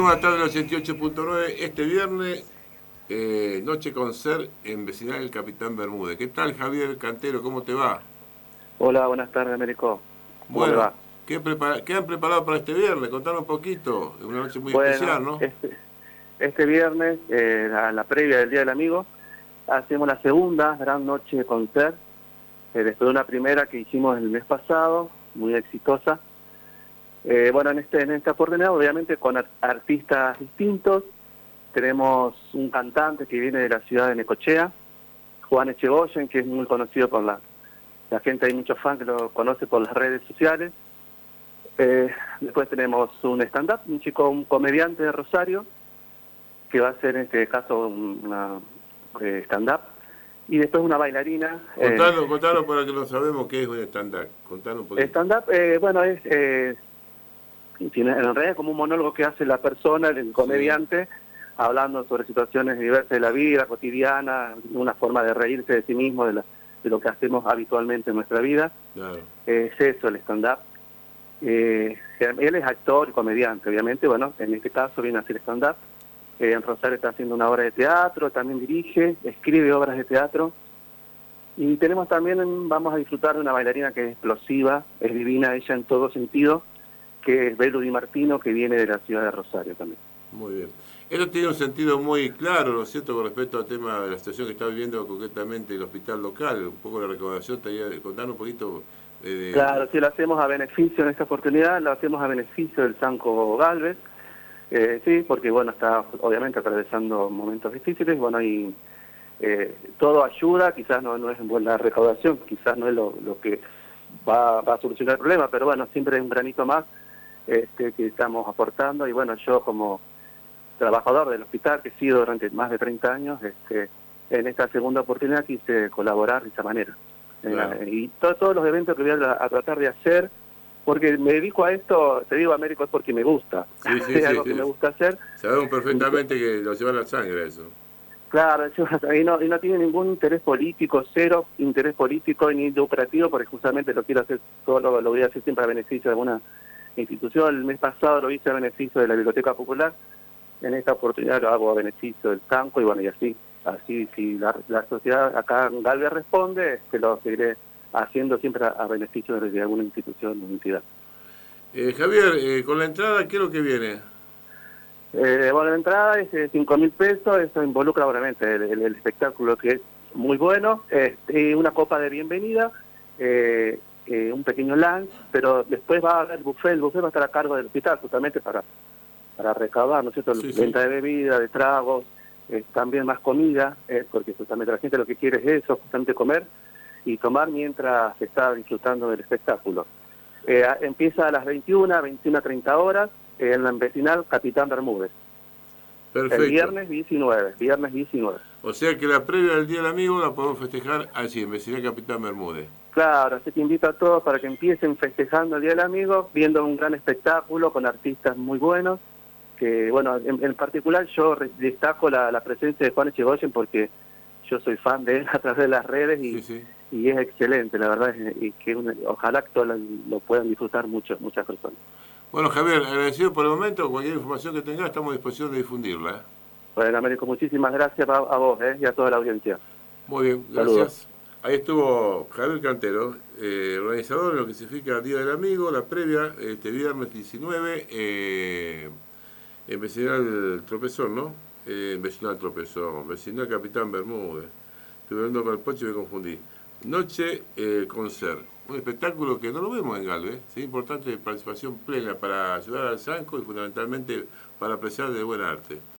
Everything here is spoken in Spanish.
Tarde del 88.9 este viernes, eh, noche con ser en vecinal el Capitán Bermúdez. ¿Qué tal Javier Cantero? ¿Cómo te va? Hola, buenas tardes Américo. Bueno, ¿qué, han preparado para este viernes? Contanos un poquito, es una noche muy especial, ¿no? Este, este viernes, eh, la, previa del Día del Amigo, hacemos la segunda gran noche con ser, eh, después de una primera que hicimos el mes pasado, muy exitosa eh, bueno, en, este, en esta oportunidad, obviamente, con artistas distintos. Tenemos un cantante que viene de la ciudad de Necochea, Juan Echegoyen, que es muy conocido por la, la gente, hay muchos fans que lo conoce por las redes sociales. Eh, después tenemos un stand-up, un chico, un comediante de Rosario, que va a ser en este caso una eh, stand-up. Y después una bailarina. Contalo, contalo para que lo sabemos qué es un stand-up. Contalo un poquito. Stand-up, bueno, es en realidad como un monólogo que hace la persona, el comediante, hablando sobre situaciones diversas de la vida cotidiana, una forma de reírse de sí mismo, de, lo que hacemos habitualmente en nuestra vida. es eso, el stand-up. Eh, él es actor y comediante, obviamente, bueno, en este caso viene a hacer stand-up. Eh, en Rosario está haciendo una obra de teatro, también dirige, escribe obras de teatro. Y tenemos también, vamos a disfrutar de una bailarina que es explosiva, es divina ella en todo sentido, que es Belo Di Martino, que viene de la ciudad de Rosario también. Muy bien. Eso tiene un sentido muy claro, ¿no es cierto?, con respecto al tema de la situación que está viviendo concretamente el hospital local. Un poco la recaudación, te contar un poquito. Eh, claro, sí, lo hacemos a beneficio en esta oportunidad, lo hacemos a beneficio del Sanco Galvez. Eh, sí, porque bueno, está obviamente atravesando momentos difíciles, bueno, y eh, todo ayuda, quizás no, no es buena recaudación, quizás no es lo, lo que va, va a solucionar el problema, pero bueno, siempre hay un granito más este, que estamos aportando y bueno, yo como trabajador del hospital que he sido durante más de 30 años, este, en esta segunda oportunidad quise colaborar de esa manera. Eh, y todos los eventos que voy a, tratar de hacer, porque me dedico a esto, te digo Américo, es porque me gusta. es algo que me gusta hacer. Sabemos perfectamente que lo lleva la sangre eso. Claro, y no, y no tiene ningún interés político, cero interés político ni lucrativo, porque justamente lo quiero hacer, todo lo, lo voy a hacer siempre a beneficio de alguna institución. El mes pasado lo hice a beneficio de la Biblioteca Popular, en esta oportunidad lo hago a beneficio del Sanco y bueno, y así, así si la, sociedad acá en Galvez responde, que este, lo seguiré haciendo siempre a, beneficio de, alguna institución o entidad. Eh, Javier, eh, con la entrada, ¿qué es lo que viene? Eh, bueno, la entrada es de 5 mil pesos, eso involucra obviamente el, espectáculo que es muy bueno, este, una copa de bienvenida, eh, eh, un pequeño lunch, pero después va a haber buffet, el buffet va a estar a cargo del hospital justamente para, para recaudar, ¿no es cierto?, venta de bebida, de tragos, eh, también más comida, eh, porque justamente la gente lo que quiere es eso, justamente comer y tomar mientras se está disfrutando del espectáculo. empieza a las 21, 21 30 horas en la vecinal Capitán Bermúdez. Perfecto. El viernes 19, viernes 19. O sea que la previa del Día del Amigo la podemos festejar así, en vecinal Capitán Bermúdez. Claro, así que invito a todos para que empiecen festejando el Día del Amigo, viendo un gran espectáculo con artistas muy buenos, que bueno, en, particular yo destaco la, presencia de Juan Echegoyen porque yo soy fan de él a través de las redes y, es excelente, la verdad, y que ojalá que todos lo, puedan disfrutar mucho, muchas personas. Bueno, Javier, agradecido por el momento, cualquier información que tengas estamos a disposición de difundirla. Bueno, Américo, muchísimas gracias a, vos ¿eh? y a toda la audiencia. Muy bien, gracias. Ahí estuvo Javier Cantero, eh, organizador de lo que significa Día del Amigo, la previa, este viernes 19, eh, en Vecinal Tropezón, ¿no? Eh, Vecinal Tropezón, Vecinal Capitán Bermúdez. Estuve hablando con el Pocho y me confundí. Noche eh, Concert, un espectáculo que no lo vemos en Galvez, es importante participación plena para ayudar al Sanco y fundamentalmente para apreciar de buen arte.